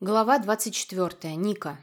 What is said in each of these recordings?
Глава 24. Ника.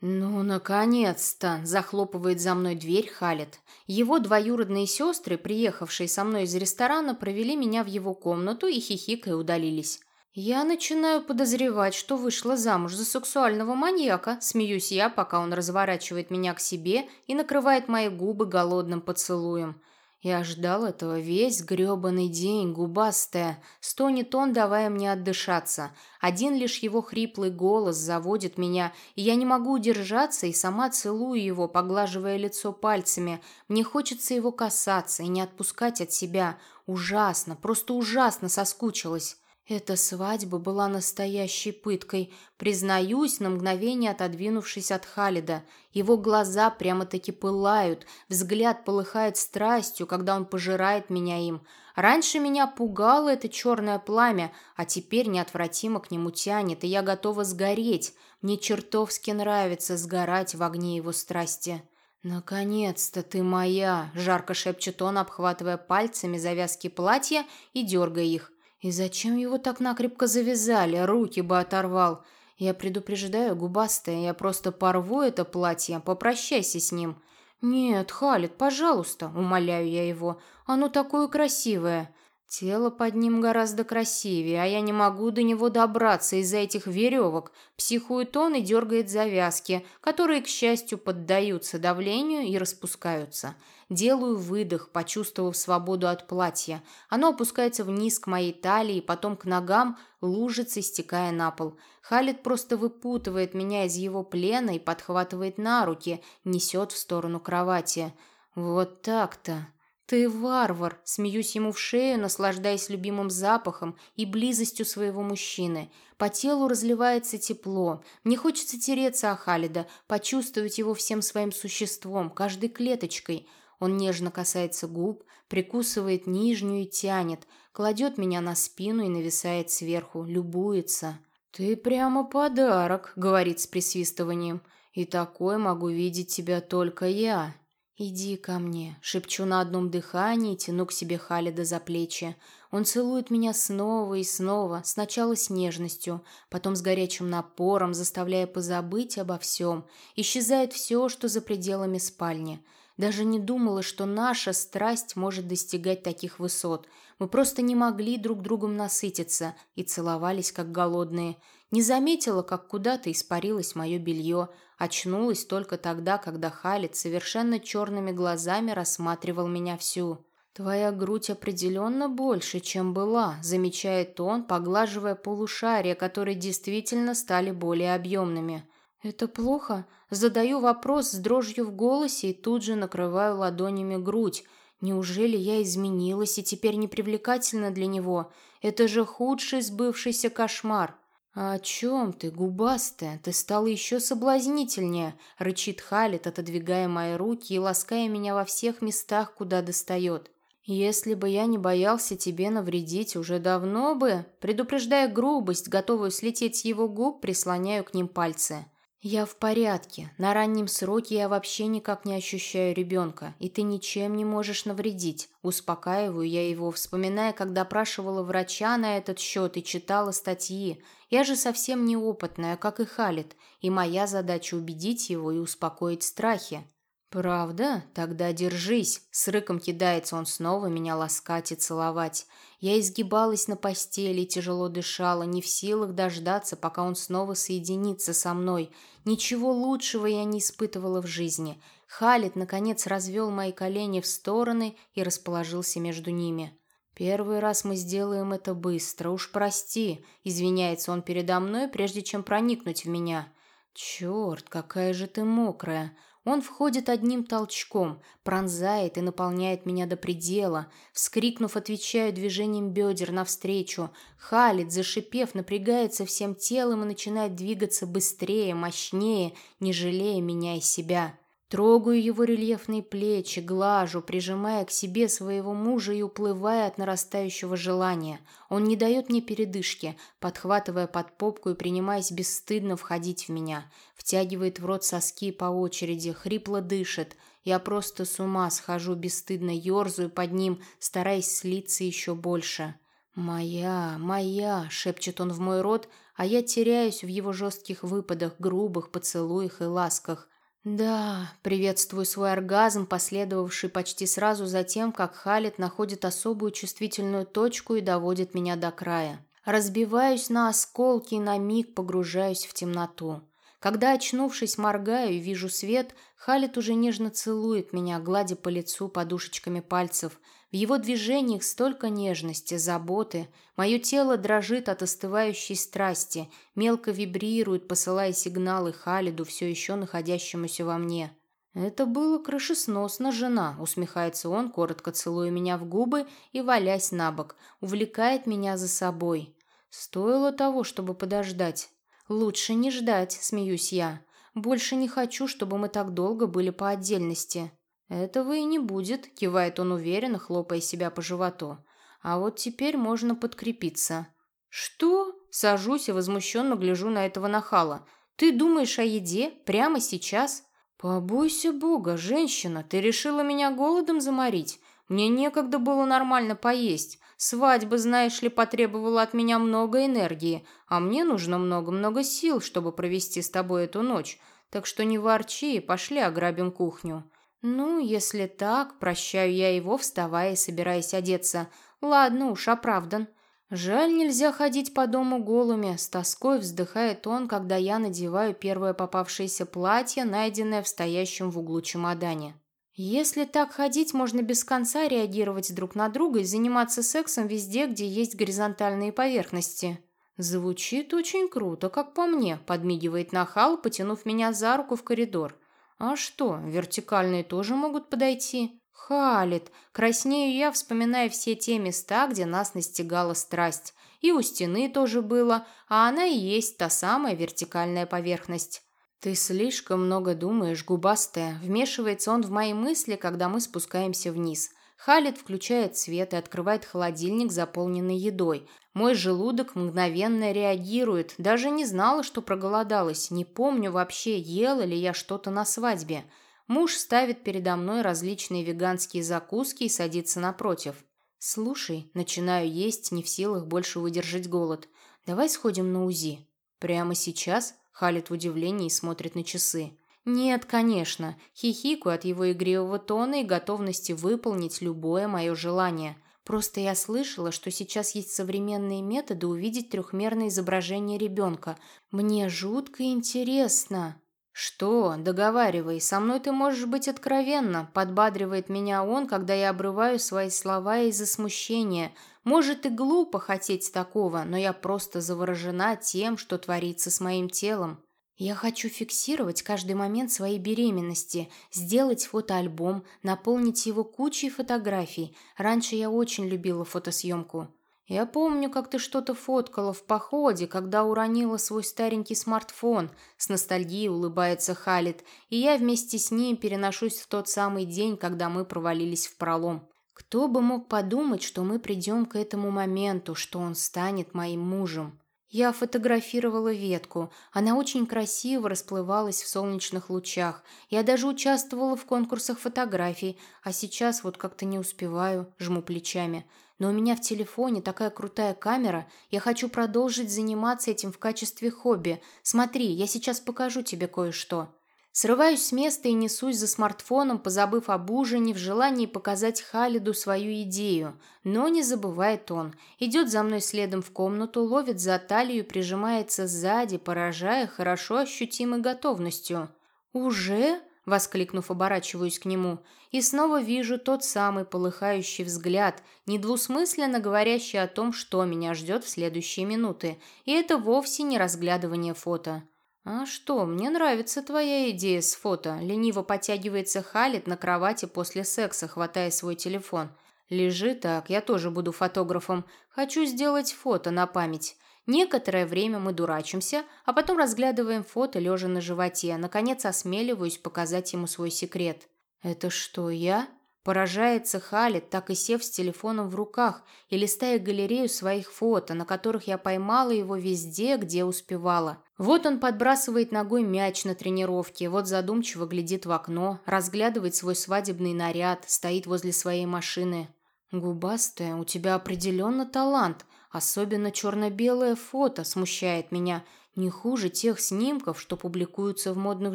«Ну, наконец-то!» – захлопывает за мной дверь Халет. Его двоюродные сестры, приехавшие со мной из ресторана, провели меня в его комнату и хихикая удалились. Я начинаю подозревать, что вышла замуж за сексуального маньяка, смеюсь я, пока он разворачивает меня к себе и накрывает мои губы голодным поцелуем – я ждал этого весь грёбаный день, губастая. Стонет он, давая мне отдышаться. Один лишь его хриплый голос заводит меня, и я не могу удержаться и сама целую его, поглаживая лицо пальцами. Мне хочется его касаться и не отпускать от себя. Ужасно, просто ужасно соскучилась. Эта свадьба была настоящей пыткой, признаюсь, на мгновение отодвинувшись от Халида. Его глаза прямо-таки пылают, взгляд полыхает страстью, когда он пожирает меня им. Раньше меня пугало это черное пламя, а теперь неотвратимо к нему тянет, и я готова сгореть. Мне чертовски нравится сгорать в огне его страсти. «Наконец-то ты моя!» – жарко шепчет он, обхватывая пальцами завязки платья и дергая их. И зачем его так накрепко завязали? Руки бы оторвал. Я предупреждаю, губастая, я просто порву это платье, попрощайся с ним. Нет, Халит, пожалуйста, умоляю я его. Оно такое красивое. Тело под ним гораздо красивее, а я не могу до него добраться из-за этих веревок. Психует он и дергает завязки, которые, к счастью, поддаются давлению и распускаются. Делаю выдох, почувствовав свободу от платья. Оно опускается вниз к моей талии, потом к ногам, лужится, стекая на пол. Халит просто выпутывает меня из его плена и подхватывает на руки, несет в сторону кровати. Вот так-то. «Ты варвар!» – смеюсь ему в шею, наслаждаясь любимым запахом и близостью своего мужчины. По телу разливается тепло. Мне хочется тереться о Халида, почувствовать его всем своим существом, каждой клеточкой. Он нежно касается губ, прикусывает нижнюю и тянет, кладет меня на спину и нависает сверху, любуется. «Ты прямо подарок», — говорит с присвистыванием. «И такой могу видеть тебя только я». «Иди ко мне», — шепчу на одном дыхании, тяну к себе Халида за плечи. Он целует меня снова и снова, сначала с нежностью, потом с горячим напором, заставляя позабыть обо всем. Исчезает все, что за пределами спальни. Даже не думала, что наша страсть может достигать таких высот. Мы просто не могли друг другом насытиться и целовались, как голодные. Не заметила, как куда-то испарилось мое белье, Очнулась только тогда, когда Халит совершенно черными глазами рассматривал меня всю. «Твоя грудь определенно больше, чем была», – замечает он, поглаживая полушария, которые действительно стали более объемными. «Это плохо?» Задаю вопрос с дрожью в голосе и тут же накрываю ладонями грудь. Неужели я изменилась и теперь непривлекательна для него? Это же худший сбывшийся кошмар. «А «О чем ты, губастая? Ты стала еще соблазнительнее!» — рычит Халит, отодвигая мои руки и лаская меня во всех местах, куда достает. «Если бы я не боялся тебе навредить, уже давно бы...» Предупреждая грубость, готовую слететь с его губ, прислоняю к ним пальцы. «Я в порядке. На раннем сроке я вообще никак не ощущаю ребенка, и ты ничем не можешь навредить». Успокаиваю я его, вспоминая, как допрашивала врача на этот счет и читала статьи. Я же совсем неопытная, как и Халит, и моя задача убедить его и успокоить страхи. «Правда? Тогда держись!» С рыком кидается он снова меня ласкать и целовать. Я изгибалась на постели, тяжело дышала, не в силах дождаться, пока он снова соединится со мной. Ничего лучшего я не испытывала в жизни. Халит, наконец, развел мои колени в стороны и расположился между ними. «Первый раз мы сделаем это быстро, уж прости», — извиняется он передо мной, прежде чем проникнуть в меня. «Черт, какая же ты мокрая!» Он входит одним толчком, пронзает и наполняет меня до предела. Вскрикнув, отвечаю движением бедер навстречу. Халит, зашипев, напрягается всем телом и начинает двигаться быстрее, мощнее, не жалея меня и себя. Трогаю его рельефные плечи, глажу, прижимая к себе своего мужа и уплывая от нарастающего желания. Он не дает мне передышки, подхватывая под попку и принимаясь бесстыдно входить в меня. Втягивает в рот соски по очереди, хрипло дышит. Я просто с ума схожу, бесстыдно ерзаю под ним, стараясь слиться еще больше. «Моя, моя!» — шепчет он в мой рот, а я теряюсь в его жестких выпадах, грубых поцелуях и ласках. Да, приветствую свой оргазм, последовавший почти сразу за тем, как Халит находит особую чувствительную точку и доводит меня до края. Разбиваюсь на осколки и на миг погружаюсь в темноту. Когда, очнувшись, моргаю и вижу свет, Халит уже нежно целует меня, гладя по лицу подушечками пальцев. В его движениях столько нежности, заботы. Мое тело дрожит от остывающей страсти, мелко вибрирует, посылая сигналы Халиду, все еще находящемуся во мне. «Это было крышесносно, жена», — усмехается он, коротко целуя меня в губы и валясь на бок, увлекает меня за собой. Стоило того, чтобы подождать. «Лучше не ждать», — смеюсь я. «Больше не хочу, чтобы мы так долго были по отдельности». «Этого и не будет», — кивает он уверенно, хлопая себя по животу. «А вот теперь можно подкрепиться». «Что?» — сажусь и возмущенно гляжу на этого нахала. «Ты думаешь о еде? Прямо сейчас?» «Побойся Бога, женщина, ты решила меня голодом заморить? Мне некогда было нормально поесть. Свадьба, знаешь ли, потребовала от меня много энергии, а мне нужно много-много сил, чтобы провести с тобой эту ночь. Так что не ворчи, пошли ограбим кухню». «Ну, если так, прощаю я его, вставая и собираясь одеться. Ладно уж, оправдан». Жаль, нельзя ходить по дому голыми. С тоской вздыхает он, когда я надеваю первое попавшееся платье, найденное в стоящем в углу чемодане. Если так ходить, можно без конца реагировать друг на друга и заниматься сексом везде, где есть горизонтальные поверхности. Звучит очень круто, как по мне, подмигивает нахал, потянув меня за руку в коридор. А что, вертикальные тоже могут подойти? Халит. Краснею я, вспоминая все те места, где нас настигала страсть. И у стены тоже было, а она и есть та самая вертикальная поверхность. «Ты слишком много думаешь, губастая», — вмешивается он в мои мысли, когда мы спускаемся вниз. Халит включает свет и открывает холодильник, заполненный едой. Мой желудок мгновенно реагирует. Даже не знала, что проголодалась. Не помню вообще, ела ли я что-то на свадьбе. Муж ставит передо мной различные веганские закуски и садится напротив. «Слушай, начинаю есть, не в силах больше выдержать голод. Давай сходим на УЗИ». «Прямо сейчас?» – Халит в удивлении смотрит на часы. «Нет, конечно. Хихикаю от его игривого тона и готовности выполнить любое мое желание. Просто я слышала, что сейчас есть современные методы увидеть трехмерное изображение ребенка. Мне жутко интересно». «Что? Договаривай, со мной ты можешь быть откровенна», — подбадривает меня он, когда я обрываю свои слова из-за смущения. «Может, и глупо хотеть такого, но я просто заворожена тем, что творится с моим телом». Я хочу фиксировать каждый момент своей беременности, сделать фотоальбом, наполнить его кучей фотографий. Раньше я очень любила фотосъемку. «Я помню, как ты что-то фоткала в походе, когда уронила свой старенький смартфон», с ностальгией улыбается Халит, и я вместе с ним переношусь в тот самый день, когда мы провалились в пролом. Кто бы мог подумать, что мы придем к этому моменту, что он станет моим мужем? Я фотографировала ветку. Она очень красиво расплывалась в солнечных лучах. Я даже участвовала в конкурсах фотографий, а сейчас вот как-то не успеваю, жму плечами. Но у меня в телефоне такая крутая камера, я хочу продолжить заниматься этим в качестве хобби. Смотри, я сейчас покажу тебе кое-что. Срываюсь с места и несусь за смартфоном, позабыв об ужине, в желании показать Халиду свою идею. Но не забывает он. Идет за мной следом в комнату, ловит за талию, прижимается сзади, поражая хорошо ощутимой готовностью. «Уже?» — воскликнув, оборачиваюсь к нему. И снова вижу тот самый полыхающий взгляд, недвусмысленно говорящий о том, что меня ждет в следующие минуты. И это вовсе не разглядывание фото. «А что, мне нравится твоя идея с фото», — лениво подтягивается Халит на кровати после секса, хватая свой телефон. «Лежи так, я тоже буду фотографом. Хочу сделать фото на память». Некоторое время мы дурачимся, а потом разглядываем фото, лежа на животе. Наконец осмеливаюсь показать ему свой секрет. «Это что, я?» Поражается Халит, так и сев с телефоном в руках и листая галерею своих фото, на которых я поймала его везде, где успевала. Вот он подбрасывает ногой мяч на тренировке, вот задумчиво глядит в окно, разглядывает свой свадебный наряд, стоит возле своей машины. «Губастая, у тебя определенно талант», Особенно черно-белое фото смущает меня, не хуже тех снимков, что публикуются в модных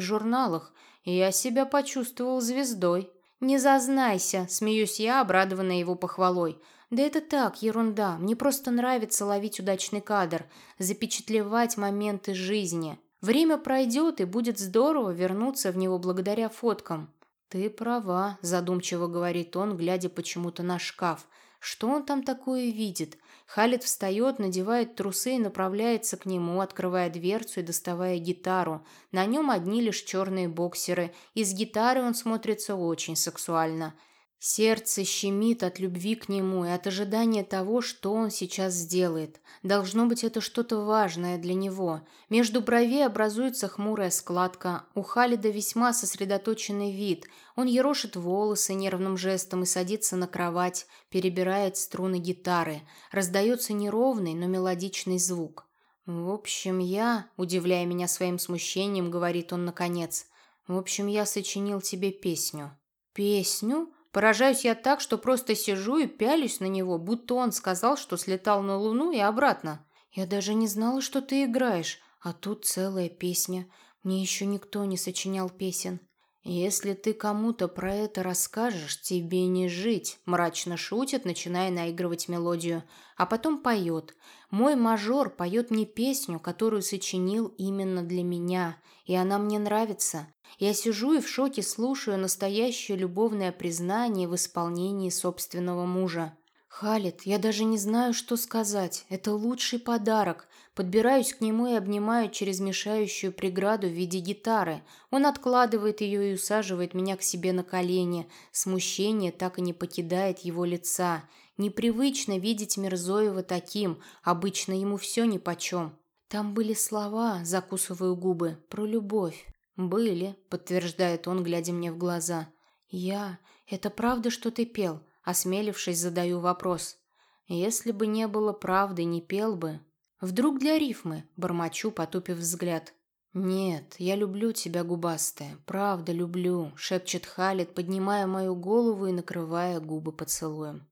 журналах. Я себя почувствовал звездой. «Не зазнайся», — смеюсь я, обрадованная его похвалой. «Да это так, ерунда. Мне просто нравится ловить удачный кадр, запечатлевать моменты жизни. Время пройдет, и будет здорово вернуться в него благодаря фоткам». «Ты права», — задумчиво говорит он, глядя почему-то на шкаф. «Что он там такое видит?» Халид встает, надевает трусы и направляется к нему, открывая дверцу и доставая гитару. На нем одни лишь черные боксеры. Из гитары он смотрится очень сексуально. Сердце щемит от любви к нему и от ожидания того, что он сейчас сделает. Должно быть, это что-то важное для него. Между бровей образуется хмурая складка. У Халида весьма сосредоточенный вид. Он ерошит волосы нервным жестом и садится на кровать, перебирает струны гитары. Раздается неровный, но мелодичный звук. «В общем, я...» – удивляя меня своим смущением, говорит он наконец. «В общем, я сочинил тебе песню». «Песню?» Поражаюсь я так, что просто сижу и пялюсь на него, будто он сказал, что слетал на Луну и обратно. Я даже не знала, что ты играешь, а тут целая песня. Мне еще никто не сочинял песен. «Если ты кому-то про это расскажешь, тебе не жить», – мрачно шутит, начиная наигрывать мелодию, а потом поет. «Мой мажор поет мне песню, которую сочинил именно для меня, и она мне нравится. Я сижу и в шоке слушаю настоящее любовное признание в исполнении собственного мужа. «Халид, я даже не знаю, что сказать. Это лучший подарок. Подбираюсь к нему и обнимаю через мешающую преграду в виде гитары. Он откладывает ее и усаживает меня к себе на колени. Смущение так и не покидает его лица. Непривычно видеть Мирзоева таким. Обычно ему все нипочем. Там были слова, закусываю губы, про любовь. «Были», — подтверждает он, глядя мне в глаза. «Я? Это правда, что ты пел?» Осмелившись, задаю вопрос. «Если бы не было правды, не пел бы». «Вдруг для рифмы?» — бормочу, потупив взгляд. «Нет, я люблю тебя, губастая, правда люблю», — шепчет Халит, поднимая мою голову и накрывая губы поцелуем.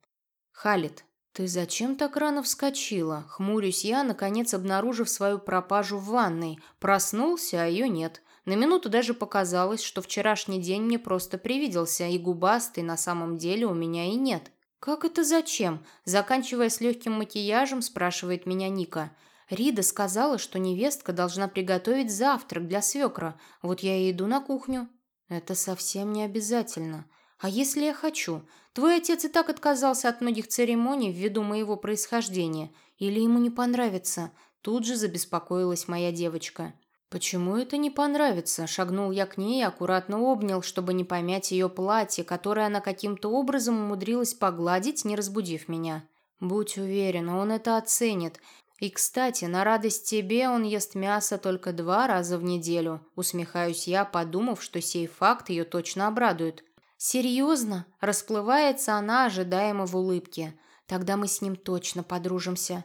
«Халит, ты зачем так рано вскочила?» Хмурюсь я, наконец обнаружив свою пропажу в ванной. Проснулся, а ее нет. На минуту даже показалось, что вчерашний день мне просто привиделся, и губастый на самом деле у меня и нет. «Как это зачем?» Заканчивая с легким макияжем, спрашивает меня Ника. Рида сказала, что невестка должна приготовить завтрак для свекра. Вот я и иду на кухню. Это совсем не обязательно. А если я хочу? Твой отец и так отказался от многих церемоний ввиду моего происхождения. Или ему не понравится? Тут же забеспокоилась моя девочка. «Почему это не понравится?» Шагнул я к ней и аккуратно обнял, чтобы не помять ее платье, которое она каким-то образом умудрилась погладить, не разбудив меня. «Будь уверена, он это оценит. И, кстати, на радость тебе он ест мясо только два раза в неделю», усмехаюсь я, подумав, что сей факт ее точно обрадует. «Серьезно?» Расплывается она ожидаемо в улыбке. «Тогда мы с ним точно подружимся».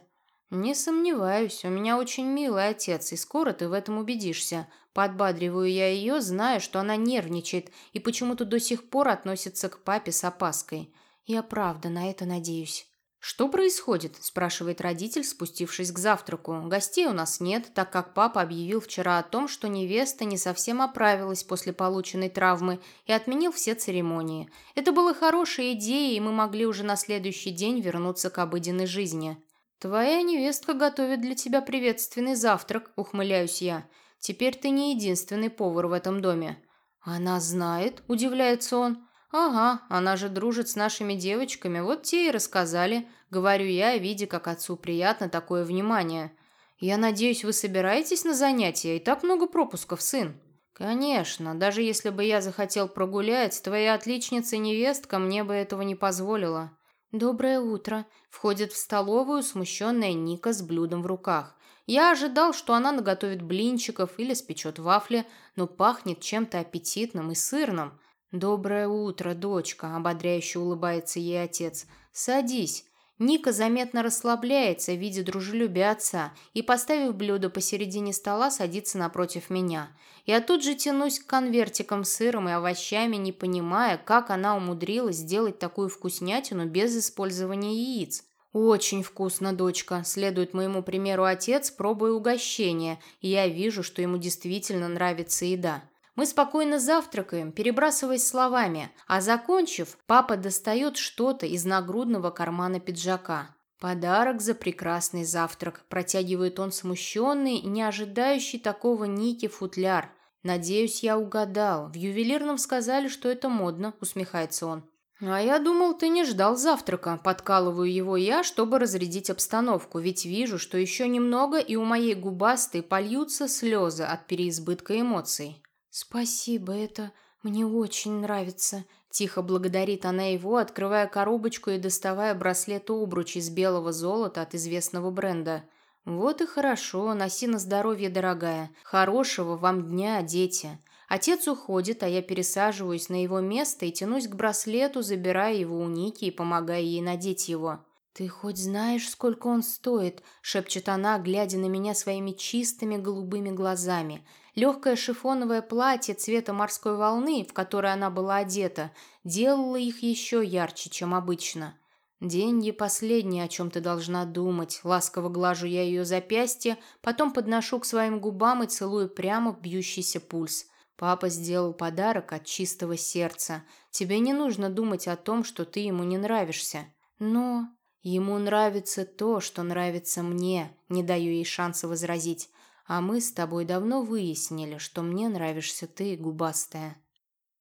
«Не сомневаюсь, у меня очень милый отец, и скоро ты в этом убедишься. Подбадриваю я ее, зная, что она нервничает и почему-то до сих пор относится к папе с опаской. Я правда на это надеюсь». «Что происходит?» – спрашивает родитель, спустившись к завтраку. «Гостей у нас нет, так как папа объявил вчера о том, что невеста не совсем оправилась после полученной травмы и отменил все церемонии. Это была хорошая идея, и мы могли уже на следующий день вернуться к обыденной жизни». «Твоя невестка готовит для тебя приветственный завтрак», — ухмыляюсь я. «Теперь ты не единственный повар в этом доме». «Она знает?» — удивляется он. «Ага, она же дружит с нашими девочками, вот те и рассказали», — говорю я, видя, как отцу приятно такое внимание. «Я надеюсь, вы собираетесь на занятия? И так много пропусков, сын». «Конечно, даже если бы я захотел прогулять, твоя отличница-невестка мне бы этого не позволила». «Доброе утро!» – входит в столовую смущенная Ника с блюдом в руках. Я ожидал, что она наготовит блинчиков или спечет вафли, но пахнет чем-то аппетитным и сырным. «Доброе утро, дочка!» – ободряюще улыбается ей отец. «Садись!» Ника заметно расслабляется, видя дружелюбие отца, и, поставив блюдо посередине стола, садится напротив меня. Я тут же тянусь к конвертикам с сыром и овощами, не понимая, как она умудрилась сделать такую вкуснятину без использования яиц. «Очень вкусно, дочка», — следует моему примеру отец, пробуя угощение, и я вижу, что ему действительно нравится еда. Мы спокойно завтракаем, перебрасываясь словами, а закончив, папа достает что-то из нагрудного кармана пиджака. «Подарок за прекрасный завтрак», – протягивает он смущенный, не ожидающий такого Ники футляр. «Надеюсь, я угадал. В ювелирном сказали, что это модно», – усмехается он. «А я думал, ты не ждал завтрака», – подкалываю его я, чтобы разрядить обстановку, ведь вижу, что еще немного, и у моей губастой польются слезы от переизбытка эмоций. «Спасибо, это мне очень нравится», – тихо благодарит она его, открывая коробочку и доставая браслет-обруч из белого золота от известного бренда. «Вот и хорошо, носи на здоровье, дорогая. Хорошего вам дня, дети». Отец уходит, а я пересаживаюсь на его место и тянусь к браслету, забирая его у Ники и помогая ей надеть его. «Ты хоть знаешь, сколько он стоит?» – шепчет она, глядя на меня своими чистыми голубыми глазами. Легкое шифоновое платье цвета морской волны, в которое она была одета, делало их еще ярче, чем обычно. «Деньги последние, о чем ты должна думать». Ласково глажу я ее запястье, потом подношу к своим губам и целую прямо бьющийся пульс. Папа сделал подарок от чистого сердца. Тебе не нужно думать о том, что ты ему не нравишься. Но ему нравится то, что нравится мне, не даю ей шанса возразить. А мы с тобой давно выяснили, что мне нравишься ты, губастая.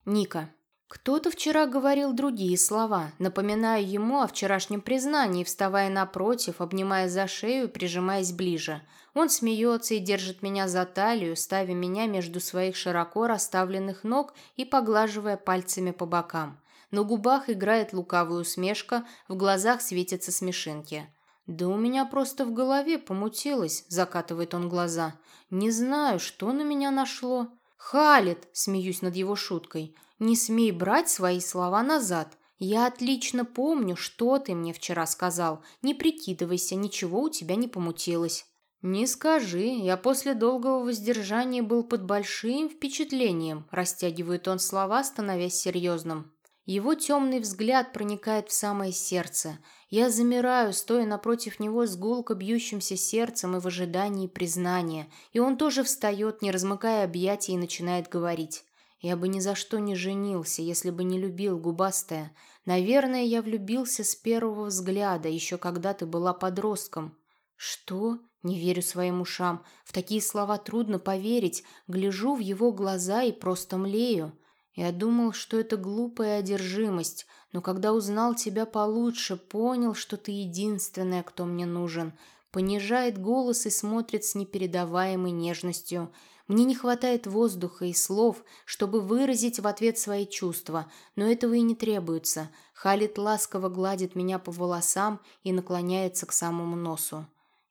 Ника. Кто-то вчера говорил другие слова, напоминая ему о вчерашнем признании, вставая напротив, обнимая за шею и прижимаясь ближе. Он смеется и держит меня за талию, ставя меня между своих широко расставленных ног и поглаживая пальцами по бокам. На губах играет лукавая усмешка, в глазах светятся смешинки. «Да у меня просто в голове помутилось», – закатывает он глаза. «Не знаю, что на меня нашло». «Халит!» – смеюсь над его шуткой – не смей брать свои слова назад. Я отлично помню, что ты мне вчера сказал. Не прикидывайся, ничего у тебя не помутилось. Не скажи, я после долгого воздержания был под большим впечатлением, растягивает он слова, становясь серьезным. Его темный взгляд проникает в самое сердце. Я замираю, стоя напротив него с гулко бьющимся сердцем и в ожидании признания. И он тоже встает, не размыкая объятий, и начинает говорить. Я бы ни за что не женился, если бы не любил, губастая. Наверное, я влюбился с первого взгляда, еще когда ты была подростком. Что? Не верю своим ушам. В такие слова трудно поверить. Гляжу в его глаза и просто млею. Я думал, что это глупая одержимость, но когда узнал тебя получше, понял, что ты единственная, кто мне нужен. Понижает голос и смотрит с непередаваемой нежностью – мне не хватает воздуха и слов, чтобы выразить в ответ свои чувства, но этого и не требуется. Халит ласково гладит меня по волосам и наклоняется к самому носу.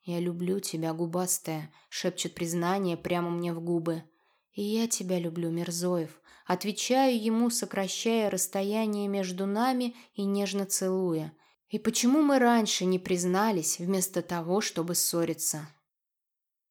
«Я люблю тебя, губастая», — шепчет признание прямо мне в губы. «И я тебя люблю, Мерзоев», — отвечаю ему, сокращая расстояние между нами и нежно целуя. «И почему мы раньше не признались, вместо того, чтобы ссориться?»